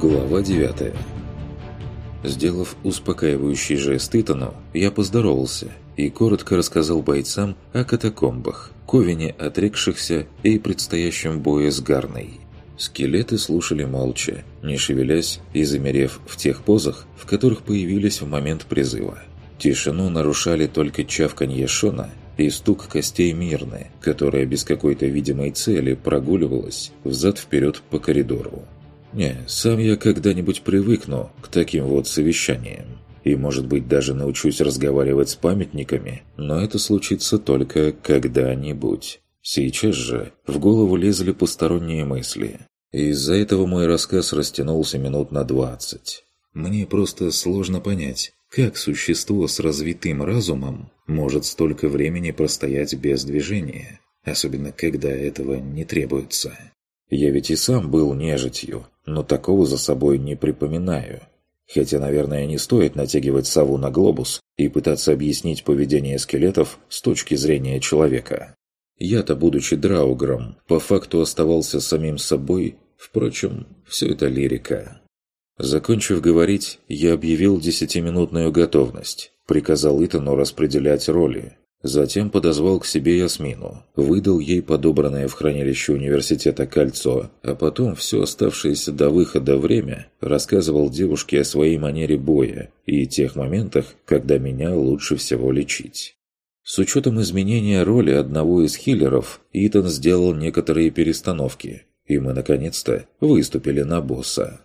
Глава 9 Сделав успокаивающий жест Итану, я поздоровался и коротко рассказал бойцам о катакомбах, ковине отрекшихся и предстоящем бое с Гарной. Скелеты слушали молча, не шевелясь и замерев в тех позах, в которых появились в момент призыва. Тишину нарушали только чавканье Шона и стук костей Мирны, которая без какой-то видимой цели прогуливалась взад-вперед по коридору. Не, сам я когда-нибудь привыкну к таким вот совещаниям. И, может быть, даже научусь разговаривать с памятниками, но это случится только когда-нибудь. Сейчас же в голову лезли посторонние мысли. И из-за этого мой рассказ растянулся минут на двадцать. Мне просто сложно понять, как существо с развитым разумом может столько времени простоять без движения, особенно когда этого не требуется. Я ведь и сам был нежитью, но такого за собой не припоминаю. Хотя, наверное, не стоит натягивать сову на глобус и пытаться объяснить поведение скелетов с точки зрения человека. Я-то, будучи драугром, по факту оставался самим собой, впрочем, все это лирика. Закончив говорить, я объявил десятиминутную готовность, приказал Итану распределять роли, Затем подозвал к себе Ясмину, выдал ей подобранное в хранилище университета кольцо, а потом все оставшееся до выхода время рассказывал девушке о своей манере боя и тех моментах, когда меня лучше всего лечить. С учетом изменения роли одного из хиллеров, Итан сделал некоторые перестановки, и мы наконец-то выступили на босса.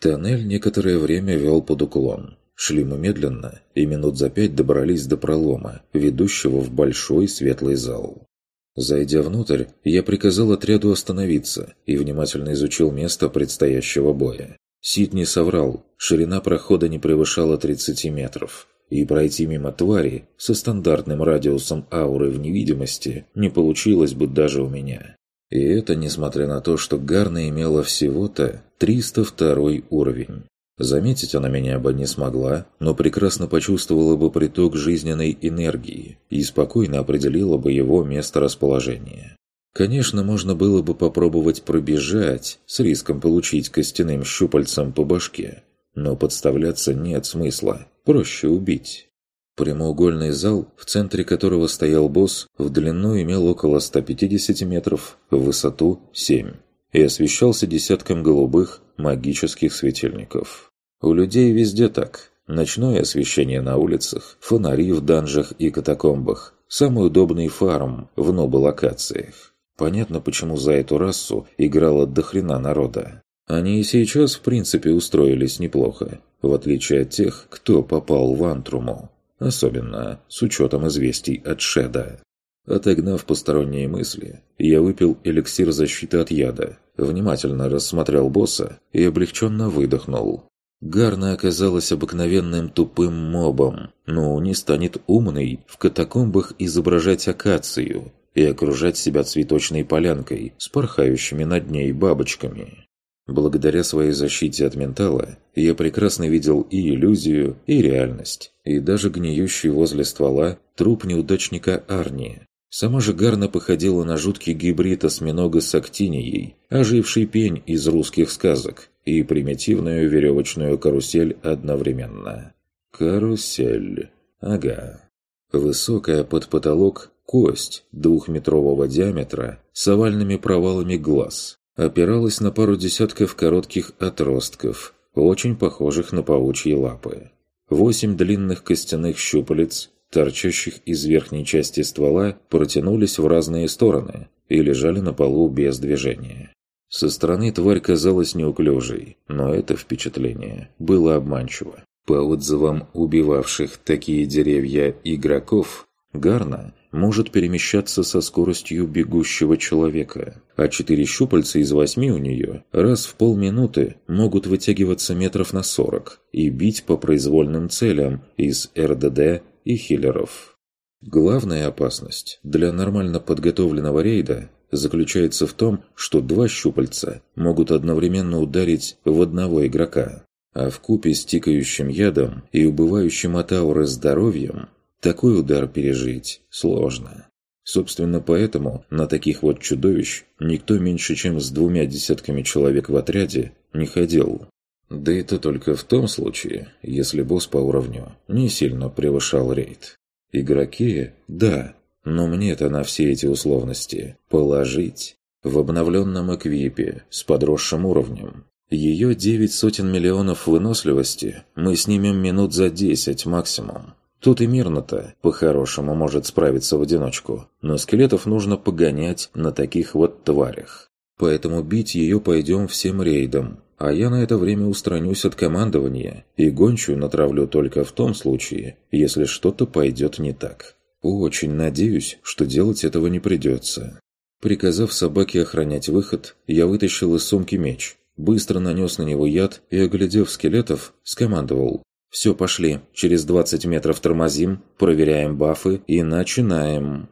Тоннель некоторое время вел под уклон, Шли мы медленно, и минут за пять добрались до пролома, ведущего в большой светлый зал. Зайдя внутрь, я приказал отряду остановиться и внимательно изучил место предстоящего боя. Сид не соврал, ширина прохода не превышала 30 метров, и пройти мимо твари со стандартным радиусом ауры в невидимости не получилось бы даже у меня. И это несмотря на то, что Гарна имела всего-то 302 уровень. Заметить она меня бы не смогла, но прекрасно почувствовала бы приток жизненной энергии и спокойно определила бы его место расположения. Конечно, можно было бы попробовать пробежать с риском получить костяным щупальцем по башке, но подставляться нет смысла, проще убить. Прямоугольный зал, в центре которого стоял босс, в длину имел около 150 метров, в высоту 7, и освещался десятком голубых магических светильников. У людей везде так. Ночное освещение на улицах, фонари в данжах и катакомбах. Самый удобный фарм в нобы-локациях. Понятно, почему за эту расу играло до хрена народа. Они и сейчас, в принципе, устроились неплохо, в отличие от тех, кто попал в Антруму. Особенно с учетом известий от Шеда. Отогнав посторонние мысли, я выпил эликсир защиты от яда, внимательно рассмотрел босса и облегченно выдохнул. Гарна оказалась обыкновенным тупым мобом, но не станет умной в катакомбах изображать акацию и окружать себя цветочной полянкой с порхающими над ней бабочками. Благодаря своей защите от ментала, я прекрасно видел и иллюзию, и реальность, и даже гниющий возле ствола труп неудачника Арни. Сама же Гарна походила на жуткий гибрид осьминога с актинией, оживший пень из русских сказок, и примитивную веревочную карусель одновременно. Карусель. Ага. Высокая под потолок кость двухметрового диаметра с овальными провалами глаз опиралась на пару десятков коротких отростков, очень похожих на паучьи лапы. Восемь длинных костяных щупалец, торчащих из верхней части ствола, протянулись в разные стороны и лежали на полу без движения. Со стороны тварь казалась неуклюжей, но это впечатление было обманчиво. По отзывам убивавших такие деревья игроков, Гарна может перемещаться со скоростью бегущего человека, а четыре щупальца из восьми у нее раз в полминуты могут вытягиваться метров на сорок и бить по произвольным целям из РДД и хиллеров. Главная опасность для нормально подготовленного рейда заключается в том, что два щупальца могут одновременно ударить в одного игрока, а в купе с тикающим ядом и убывающим от ауры здоровьем такой удар пережить сложно. Собственно, поэтому на таких вот чудовищ никто меньше, чем с двумя десятками человек в отряде, не ходил. Да это только в том случае, если босс по уровню не сильно превышал рейд. Игроки – да, но мне-то на все эти условности положить. В обновленном эквипе с подросшим уровнем. Ее девять сотен миллионов выносливости мы снимем минут за десять максимум. Тут и мирно-то, по-хорошему, может справиться в одиночку, но скелетов нужно погонять на таких вот тварях. Поэтому бить ее пойдем всем рейдом, а я на это время устранюсь от командования и гончую натравлю только в том случае, если что-то пойдет не так. Очень надеюсь, что делать этого не придется. Приказав собаке охранять выход, я вытащил из сумки меч, быстро нанес на него яд и, оглядев скелетов, скомандовал «Все, пошли. Через 20 метров тормозим, проверяем бафы и начинаем».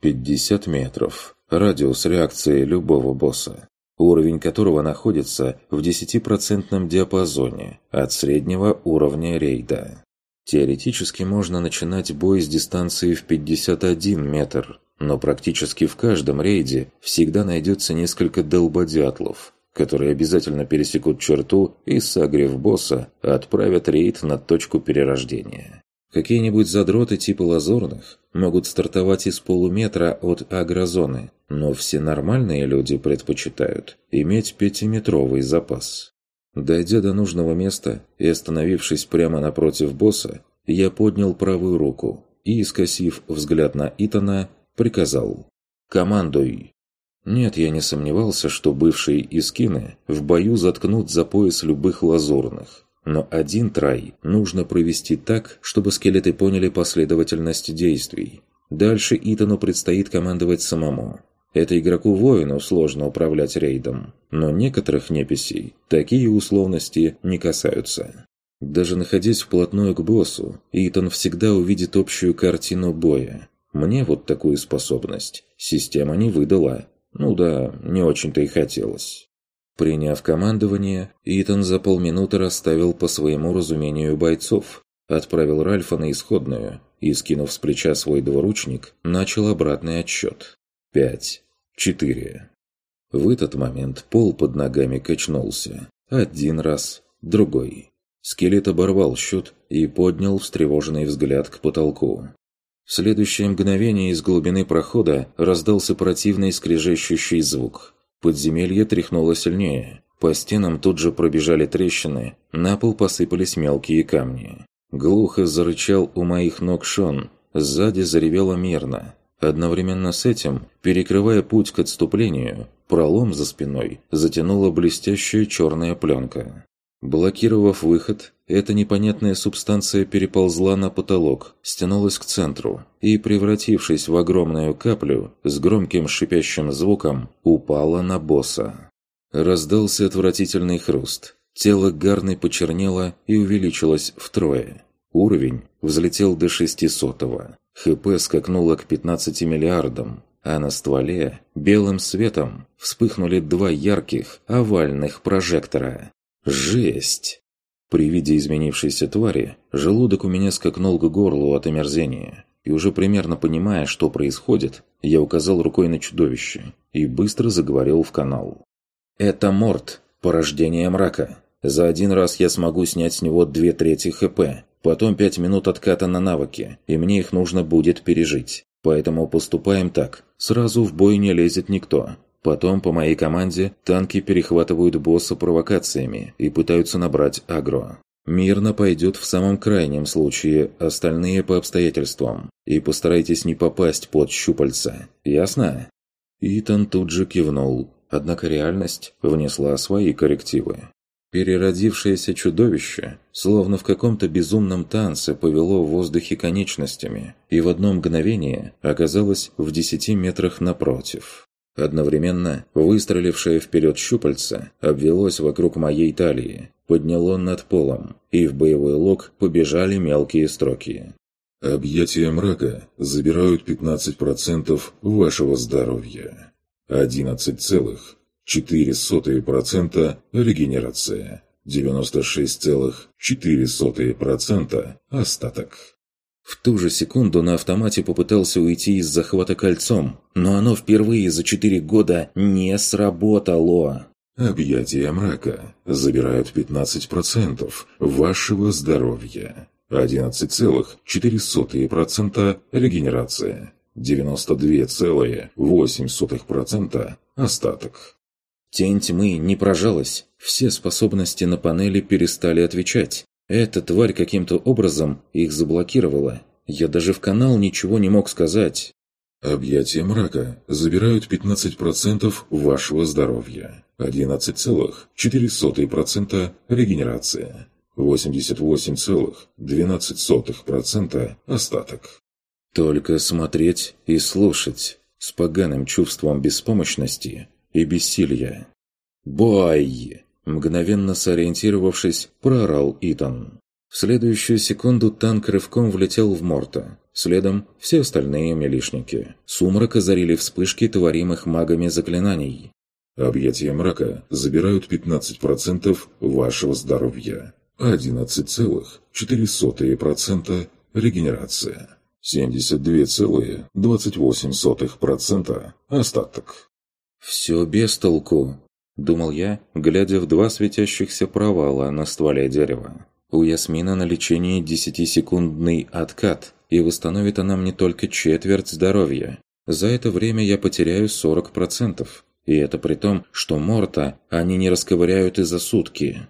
50 метров. Радиус реакции любого босса, уровень которого находится в 10% диапазоне от среднего уровня рейда. Теоретически можно начинать бой с дистанции в 51 метр, но практически в каждом рейде всегда найдется несколько долбодятлов, которые обязательно пересекут черту и, согрев босса, отправят рейд на точку перерождения. Какие-нибудь задроты типа лазурных могут стартовать из полуметра от агрозоны, но все нормальные люди предпочитают иметь пятиметровый запас. Дойдя до нужного места и остановившись прямо напротив босса, я поднял правую руку и, скосив взгляд на Итана, приказал «Командуй!». Нет, я не сомневался, что бывшие искины в бою заткнут за пояс любых лазурных. Но один трай нужно провести так, чтобы скелеты поняли последовательность действий. Дальше Итану предстоит командовать самому. Это игроку-воину сложно управлять рейдом, но некоторых неписей такие условности не касаются. Даже находясь вплотную к боссу, Итан всегда увидит общую картину боя. Мне вот такую способность система не выдала, ну да, не очень-то и хотелось. Приняв командование, Итан за полминуты расставил по своему разумению бойцов, отправил Ральфа на исходную и, скинув с плеча свой двуручник, начал обратный отсчет. Пять. Четыре. В этот момент пол под ногами качнулся. Один раз, другой. Скелет оборвал счет и поднял встревоженный взгляд к потолку. В следующее мгновение из глубины прохода раздался противный скрежещущий звук. Подземелье тряхнуло сильнее. По стенам тут же пробежали трещины, на пол посыпались мелкие камни. Глухо зарычал у моих ног Шон, сзади заревело мирно. Одновременно с этим, перекрывая путь к отступлению, пролом за спиной затянула блестящая черная пленка. Блокировав выход, эта непонятная субстанция переползла на потолок, стянулась к центру и, превратившись в огромную каплю, с громким шипящим звуком упала на босса. Раздался отвратительный хруст. Тело Гарны почернело и увеличилось втрое. Уровень взлетел до шестисотого. ХП скакнуло к 15 миллиардам, а на стволе белым светом вспыхнули два ярких овальных прожектора. Жесть! При виде изменившейся твари, желудок у меня скакнул к горлу от омерзения. И уже примерно понимая, что происходит, я указал рукой на чудовище и быстро заговорил в канал. «Это Морт, порождение мрака. За один раз я смогу снять с него две трети ХП, потом пять минут отката на навыки, и мне их нужно будет пережить. Поэтому поступаем так. Сразу в бой не лезет никто. Потом, по моей команде, танки перехватывают босса провокациями и пытаются набрать агро. Мирно пойдет в самом крайнем случае, остальные по обстоятельствам. И постарайтесь не попасть под щупальца. Ясно? Итан тут же кивнул, однако реальность внесла свои коррективы. Переродившееся чудовище, словно в каком-то безумном танце, повело в воздухе конечностями и в одно мгновение оказалось в десяти метрах напротив. Одновременно выстрелившее вперед щупальце обвелось вокруг моей талии, подняло над полом, и в боевой лог побежали мелкие строки. «Объятия мрака забирают 15% вашего здоровья. 11,4% регенерация. 96,4% остаток». В ту же секунду на автомате попытался уйти из захвата кольцом, но оно впервые за четыре года не сработало. Объятия мрака забирают 15% вашего здоровья. 11,4% регенерация. 92,8% остаток. Тень тьмы не прожалась. Все способности на панели перестали отвечать. Эта тварь каким-то образом их заблокировала. Я даже в канал ничего не мог сказать. Объятия мрака забирают 15% вашего здоровья. 11,4% регенерация. 88,12% остаток. Только смотреть и слушать с поганым чувством беспомощности и бессилия. «Бой!» Мгновенно сориентировавшись, проорал Итан. В следующую секунду танк рывком влетел в Морта. Следом все остальные милишники. Сумрак озарили вспышки творимых магами заклинаний. Объятия мрака забирают 15% вашего здоровья. 11,4% регенерация. 72,28% остаток. «Все без толку», – думал я, глядя в два светящихся провала на стволе дерева. У Ясмина на лечении 10-секундный откат, и восстановит она мне только четверть здоровья. За это время я потеряю 40%. И это при том, что Морта они не расковыряют и за сутки.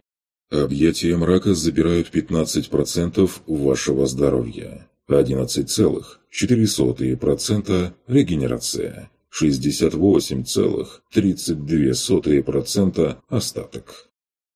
Объятия мрака забирают 15% вашего здоровья. 11,4% регенерация. 68,32% остаток.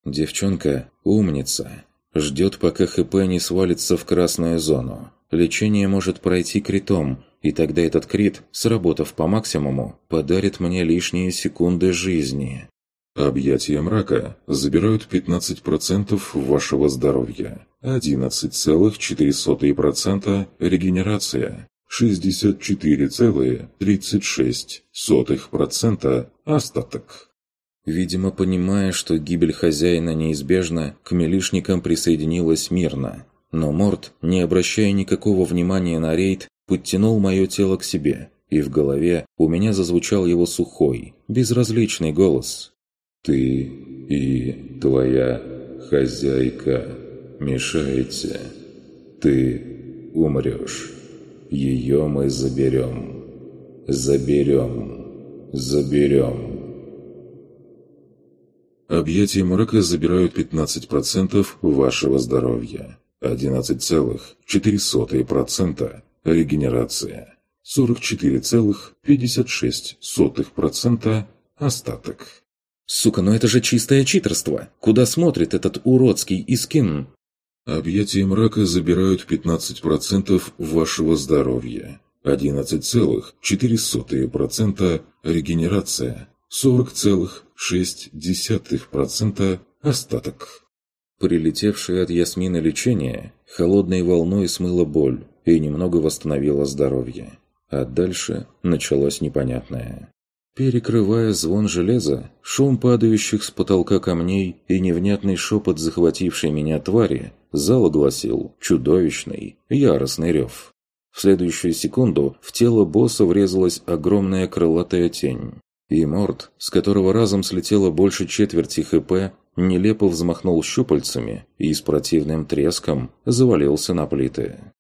Девчонка умница. Ждет, пока ХП не свалится в красную зону. Лечение может пройти критом, и тогда этот крит, сработав по максимуму, подарит мне лишние секунды жизни. Объятия мрака забирают 15% вашего здоровья. 11,4% регенерация. 64,36% остаток. Видимо, понимая, что гибель хозяина неизбежна, к милишникам присоединилась мирно. Но Морт, не обращая никакого внимания на рейд, подтянул мое тело к себе, и в голове у меня зазвучал его сухой, безразличный голос. «Ты и твоя хозяйка мешаете. Ты умрешь. Ее мы заберем. Заберем. Заберем». Объятия мрака забирают 15% вашего здоровья. 11,4% регенерация. 44,56% остаток. Сука, ну это же чистое читерство. Куда смотрит этот уродский Искин? Объятия мрака забирают 15% вашего здоровья. 11,4% регенерация. 40,6% остаток. Прилетевшее от Ясмина лечение холодной волной смыло боль и немного восстановило здоровье. А дальше началось непонятное. Перекрывая звон железа, шум падающих с потолка камней и невнятный шепот захватившей меня твари, зал огласил чудовищный, яростный рев. В следующую секунду в тело босса врезалась огромная крылатая тень. И Морд, с которого разом слетело больше четверти ХП, нелепо взмахнул щупальцами и с противным треском завалился на плиты.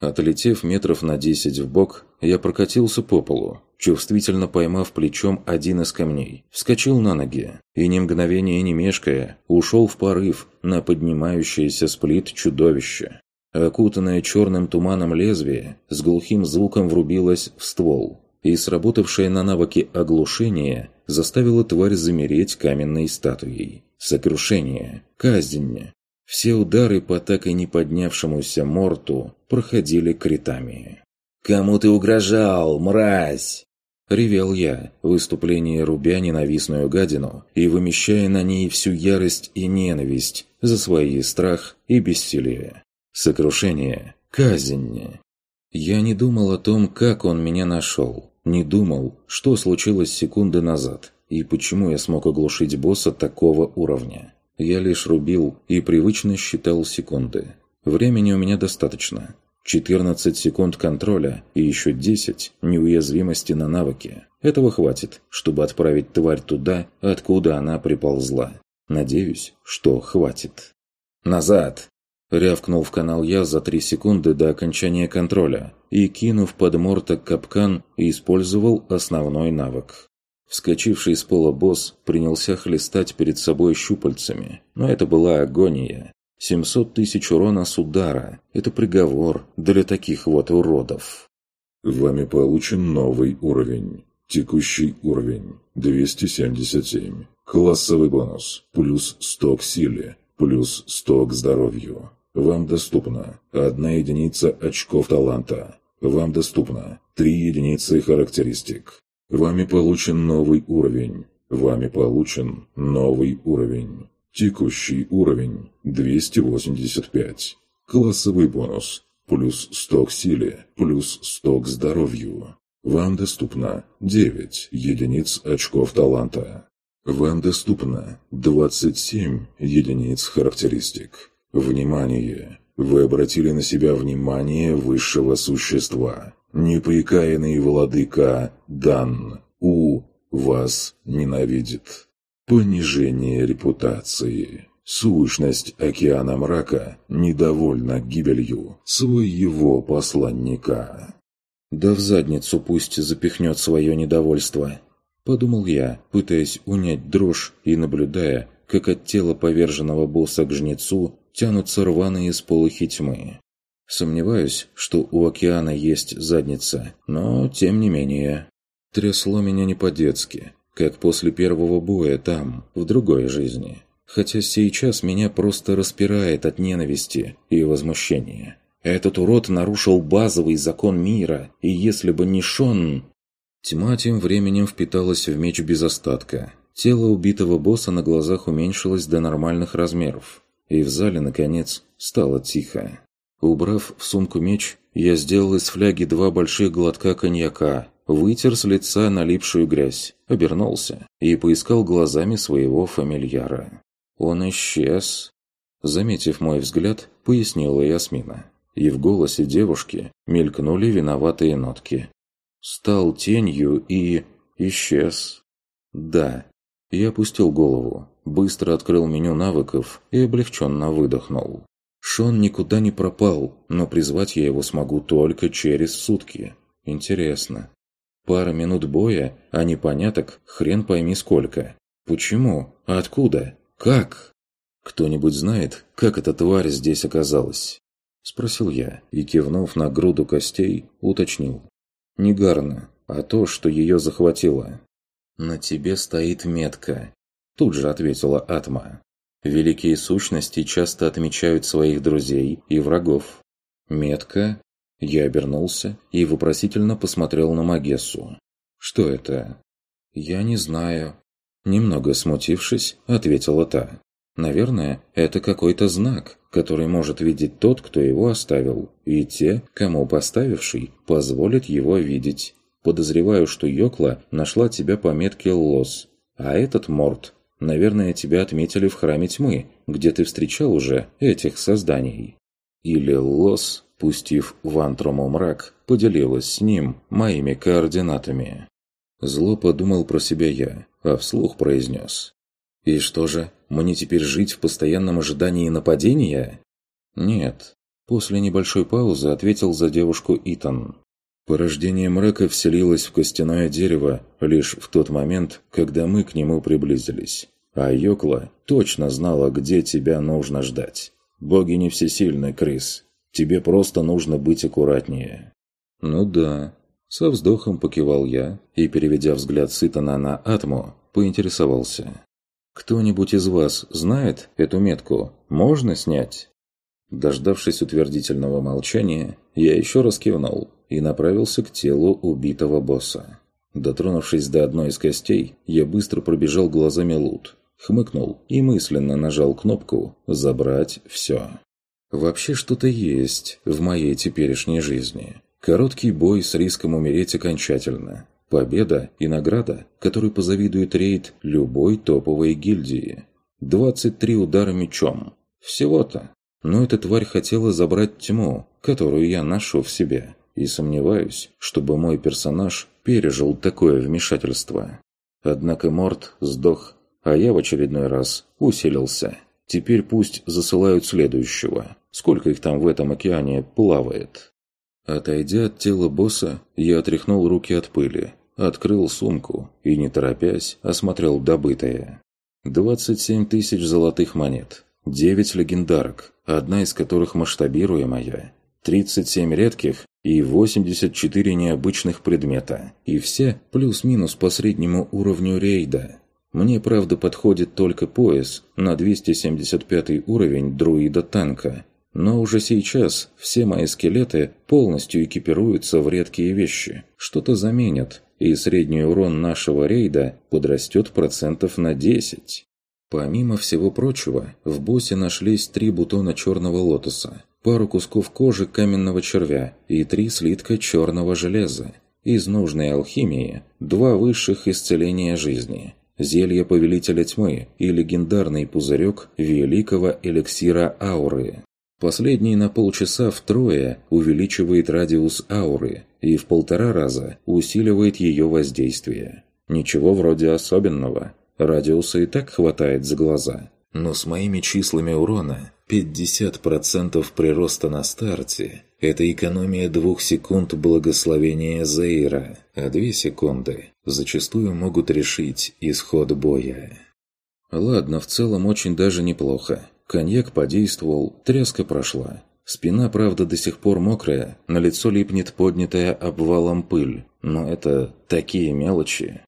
Отлетев метров на десять в бок, я прокатился по полу, чувствительно поймав плечом один из камней, вскочил на ноги и, ни мгновения не мешкая, ушел в порыв на поднимающееся с плит чудовище. Окутанное черным туманом лезвие с глухим звуком врубилось в ствол, и сработавшее на навыке оглушение заставило тварь замереть каменной статуей. Сокрушение, казнь. Все удары по так и не поднявшемуся морту проходили критами. «Кому ты угрожал, мразь?» Ревел я, в выступлении рубя ненавистную гадину и вымещая на ней всю ярость и ненависть за свои страх и бессилие. Сокрушение, казнь. Я не думал о том, как он меня нашел. Не думал, что случилось секунды назад, и почему я смог оглушить босса такого уровня. Я лишь рубил и привычно считал секунды. Времени у меня достаточно. 14 секунд контроля и еще 10 неуязвимости на навыки. Этого хватит, чтобы отправить тварь туда, откуда она приползла. Надеюсь, что хватит. «Назад!» Рявкнул в канал я за 3 секунды до окончания контроля и, кинув под морток капкан, использовал основной навык. Вскочивший с пола босс принялся хлестать перед собой щупальцами, но это была агония. 700 тысяч урона с удара – это приговор для таких вот уродов. Вами получен новый уровень. Текущий уровень – 277. Классовый бонус – плюс 100 к силе, плюс 100 к здоровью. Вам доступно одна единица очков таланта. Вам доступно три единицы характеристик. Вами получен новый уровень. Вами получен новый уровень. Текущий уровень 285. Классовый бонус. Плюс 100 к силе, плюс 100 к здоровью. Вам доступно 9 единиц очков таланта. Вам доступно 27 единиц характеристик. Внимание! Вы обратили на себя внимание высшего существа. Непрекаянный владыка Дан У вас ненавидит. Понижение репутации. Сущность океана мрака недовольна гибелью своего посланника. «Да в задницу пусть запихнет свое недовольство», – подумал я, пытаясь унять дрожь и наблюдая, как от тела поверженного босса к жнецу тянутся рваные сполохи тьмы. Сомневаюсь, что у океана есть задница, но тем не менее. Трясло меня не по-детски, как после первого боя там, в другой жизни. Хотя сейчас меня просто распирает от ненависти и возмущения. Этот урод нарушил базовый закон мира, и если бы не Шон... Тьма тем временем впиталась в меч без остатка. Тело убитого босса на глазах уменьшилось до нормальных размеров и в зале, наконец, стало тихо. Убрав в сумку меч, я сделал из фляги два больших глотка коньяка, вытер с лица налипшую грязь, обернулся и поискал глазами своего фамильяра. Он исчез. Заметив мой взгляд, пояснила Ясмина. И в голосе девушки мелькнули виноватые нотки. Стал тенью и... исчез. Да. Я опустил голову, быстро открыл меню навыков и облегченно выдохнул. Шон никуда не пропал, но призвать я его смогу только через сутки. Интересно. Пара минут боя, а непоняток хрен пойми сколько. Почему? Откуда? Как? Кто-нибудь знает, как эта тварь здесь оказалась? Спросил я и, кивнув на груду костей, уточнил. Не Гарна, а то, что ее захватило. На тебе стоит метка, Тут же ответила Атма. Великие сущности часто отмечают своих друзей и врагов. Метка. Я обернулся и вопросительно посмотрел на Магессу. Что это? Я не знаю. Немного смутившись, ответила та. Наверное, это какой-то знак, который может видеть тот, кто его оставил, и те, кому поставивший, позволит его видеть. Подозреваю, что Йокла нашла тебя по метке Лос, а этот Морт Наверное, тебя отметили в Храме Тьмы, где ты встречал уже этих созданий. Или Лос, пустив в Антрому мрак, поделилась с ним моими координатами. Зло подумал про себя я, а вслух произнес. «И что же, мне теперь жить в постоянном ожидании нападения?» «Нет». После небольшой паузы ответил за девушку Итан. Порождение мрака вселилось в костяное дерево лишь в тот момент, когда мы к нему приблизились. А Йокла точно знала, где тебя нужно ждать. Боги не всесильны, Крис. Тебе просто нужно быть аккуратнее. Ну да. Со вздохом покивал я и, переведя взгляд Сытана на Атму, поинтересовался. «Кто-нибудь из вас знает эту метку? Можно снять?» Дождавшись утвердительного молчания, я еще раз кивнул и направился к телу убитого босса. Дотронувшись до одной из костей, я быстро пробежал глазами лут, хмыкнул и мысленно нажал кнопку «Забрать все». Вообще что-то есть в моей теперешней жизни. Короткий бой с риском умереть окончательно. Победа и награда, которой позавидует рейд любой топовой гильдии. 23 удара мечом. Всего-то. Но эта тварь хотела забрать тьму, которую я ношу в себе, и сомневаюсь, чтобы мой персонаж пережил такое вмешательство. Однако Морт сдох, а я в очередной раз усилился. Теперь пусть засылают следующего. Сколько их там в этом океане плавает? Отойдя от тела босса, я отряхнул руки от пыли, открыл сумку и, не торопясь, осмотрел добытое. 27 тысяч золотых монет, 9 легендарок, одна из которых масштабируемая, 37 редких и 84 необычных предмета, и все плюс-минус по среднему уровню рейда. Мне, правда, подходит только пояс на 275 уровень друида-танка, но уже сейчас все мои скелеты полностью экипируются в редкие вещи, что-то заменят, и средний урон нашего рейда подрастет процентов на 10. Помимо всего прочего, в боссе нашлись три бутона черного лотоса, пару кусков кожи каменного червя и три слитка черного железа. Из нужной алхимии два высших исцеления жизни, зелье Повелителя Тьмы и легендарный пузырек великого эликсира ауры. Последний на полчаса втрое увеличивает радиус ауры и в полтора раза усиливает ее воздействие. Ничего вроде особенного. Радиуса и так хватает за глаза. Но с моими числами урона 50% прироста на старте – это экономия двух секунд благословения Зейра, а две секунды зачастую могут решить исход боя. Ладно, в целом очень даже неплохо. Коньяк подействовал, тряска прошла. Спина, правда, до сих пор мокрая, на лицо липнет поднятая обвалом пыль. Но это такие мелочи.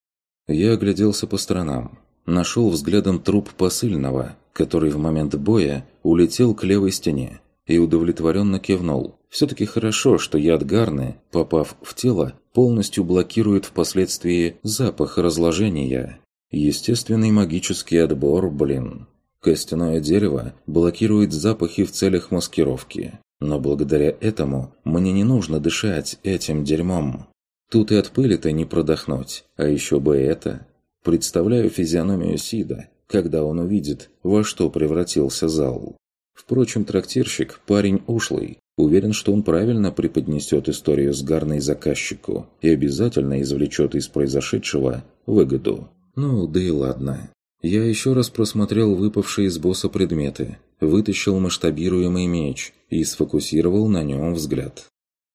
Я огляделся по сторонам. Нашел взглядом труп посыльного, который в момент боя улетел к левой стене, и удовлетворенно кивнул. Все-таки хорошо, что яд Гарны, попав в тело, полностью блокирует впоследствии запах разложения. Естественный магический отбор, блин. Костяное дерево блокирует запахи в целях маскировки. Но благодаря этому мне не нужно дышать этим дерьмом. Тут и от пыли-то не продохнуть. А еще бы это. Представляю физиономию Сида, когда он увидит, во что превратился зал. Впрочем, трактирщик – парень ушлый. Уверен, что он правильно преподнесет историю с Гарной заказчику и обязательно извлечет из произошедшего выгоду. Ну, да и ладно. Я еще раз просмотрел выпавшие из босса предметы, вытащил масштабируемый меч и сфокусировал на нем взгляд.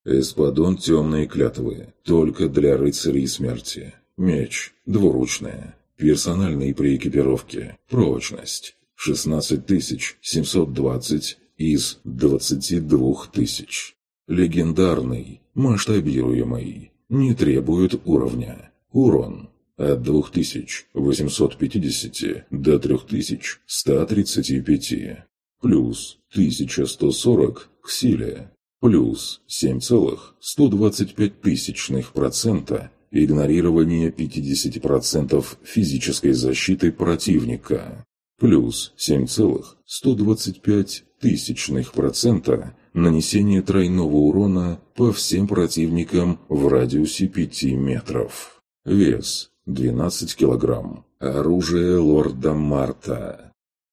«Эспадон темные клятвы, только для рыцарей смерти. Меч, двуручная, персональный при экипировке, прочность, 16720 из 22 тысяч. Легендарный, масштабируемый, не требует уровня. Урон от 2850 до 3135, плюс 1140 к силе, плюс 7,125% игнорирование 50% физической защиты противника, плюс 7,125% нанесение тройного урона по всем противникам в радиусе 5 метров. Вес 12 килограмм. Оружие лорда Марта.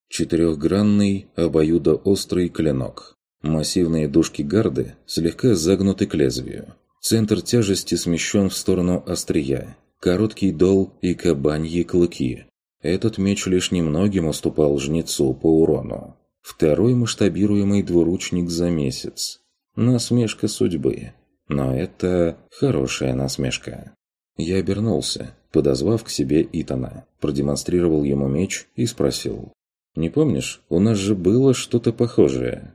Четырехгранный, обоюдоострый клинок. Массивные дужки гарды слегка загнуты к лезвию. Центр тяжести смещен в сторону острия. Короткий дол и кабаньи клыки. Этот меч лишь немногим уступал жнецу по урону. Второй масштабируемый двуручник за месяц. Насмешка судьбы. Но это хорошая насмешка. Я обернулся подозвав к себе Итана, продемонстрировал ему меч и спросил. «Не помнишь, у нас же было что-то похожее?»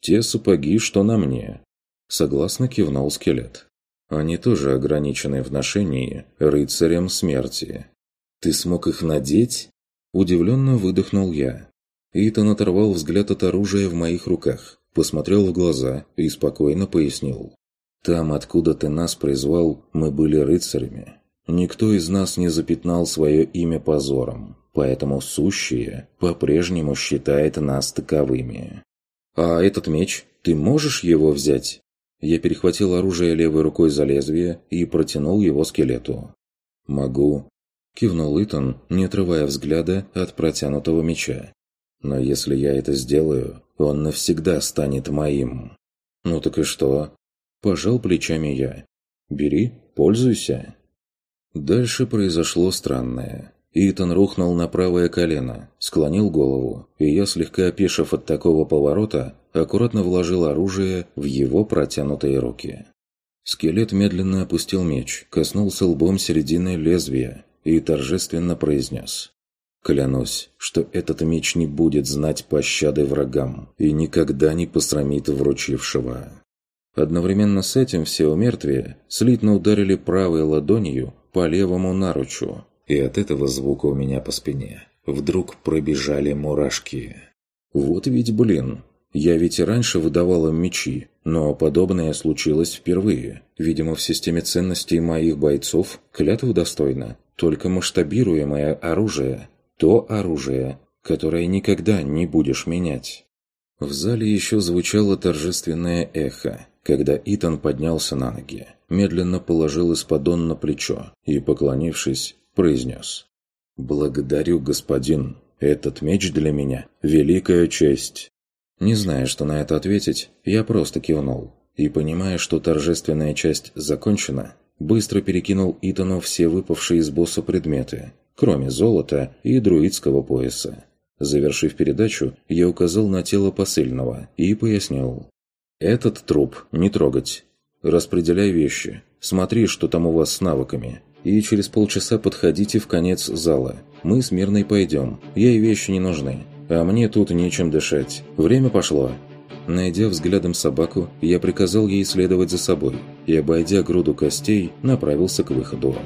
«Те сапоги, что на мне». Согласно кивнул скелет. «Они тоже ограничены в ношении рыцарем смерти». «Ты смог их надеть?» Удивленно выдохнул я. Итан оторвал взгляд от оружия в моих руках, посмотрел в глаза и спокойно пояснил. «Там, откуда ты нас призвал, мы были рыцарями. Никто из нас не запятнал свое имя позором, поэтому сущее по-прежнему считает нас таковыми. «А этот меч? Ты можешь его взять?» Я перехватил оружие левой рукой за лезвие и протянул его скелету. «Могу», – кивнул Итан, не отрывая взгляда от протянутого меча. «Но если я это сделаю, Он навсегда станет моим». «Ну так и что?» Пожал плечами я. «Бери, пользуйся». Дальше произошло странное. Итан рухнул на правое колено, склонил голову, и я, слегка опешив от такого поворота, аккуратно вложил оружие в его протянутые руки. Скелет медленно опустил меч, коснулся лбом середины лезвия и торжественно произнес. «Клянусь, что этот меч не будет знать пощады врагам и никогда не посрамит вручившего». Одновременно с этим все умертвие слитно ударили правой ладонью по левому наручу, и от этого звука у меня по спине вдруг пробежали мурашки. Вот ведь блин, я ведь и раньше выдавал им мечи, но подобное случилось впервые. Видимо, в системе ценностей моих бойцов клятвы достойно, только масштабируемое оружие, то оружие, которое никогда не будешь менять. В зале еще звучало торжественное эхо, когда Итан поднялся на ноги, медленно положил исподон на плечо и, поклонившись, произнес. «Благодарю, господин. Этот меч для меня – великая честь». Не зная, что на это ответить, я просто кивнул. И, понимая, что торжественная часть закончена, быстро перекинул Итану все выпавшие из босса предметы, кроме золота и друидского пояса. Завершив передачу, я указал на тело посыльного и пояснил. «Этот труп не трогать. Распределяй вещи. Смотри, что там у вас с навыками и через полчаса подходите в конец зала. Мы с Мирной пойдем, ей вещи не нужны, а мне тут нечем дышать. Время пошло». Найдя взглядом собаку, я приказал ей следовать за собой и, обойдя груду костей, направился к выходу.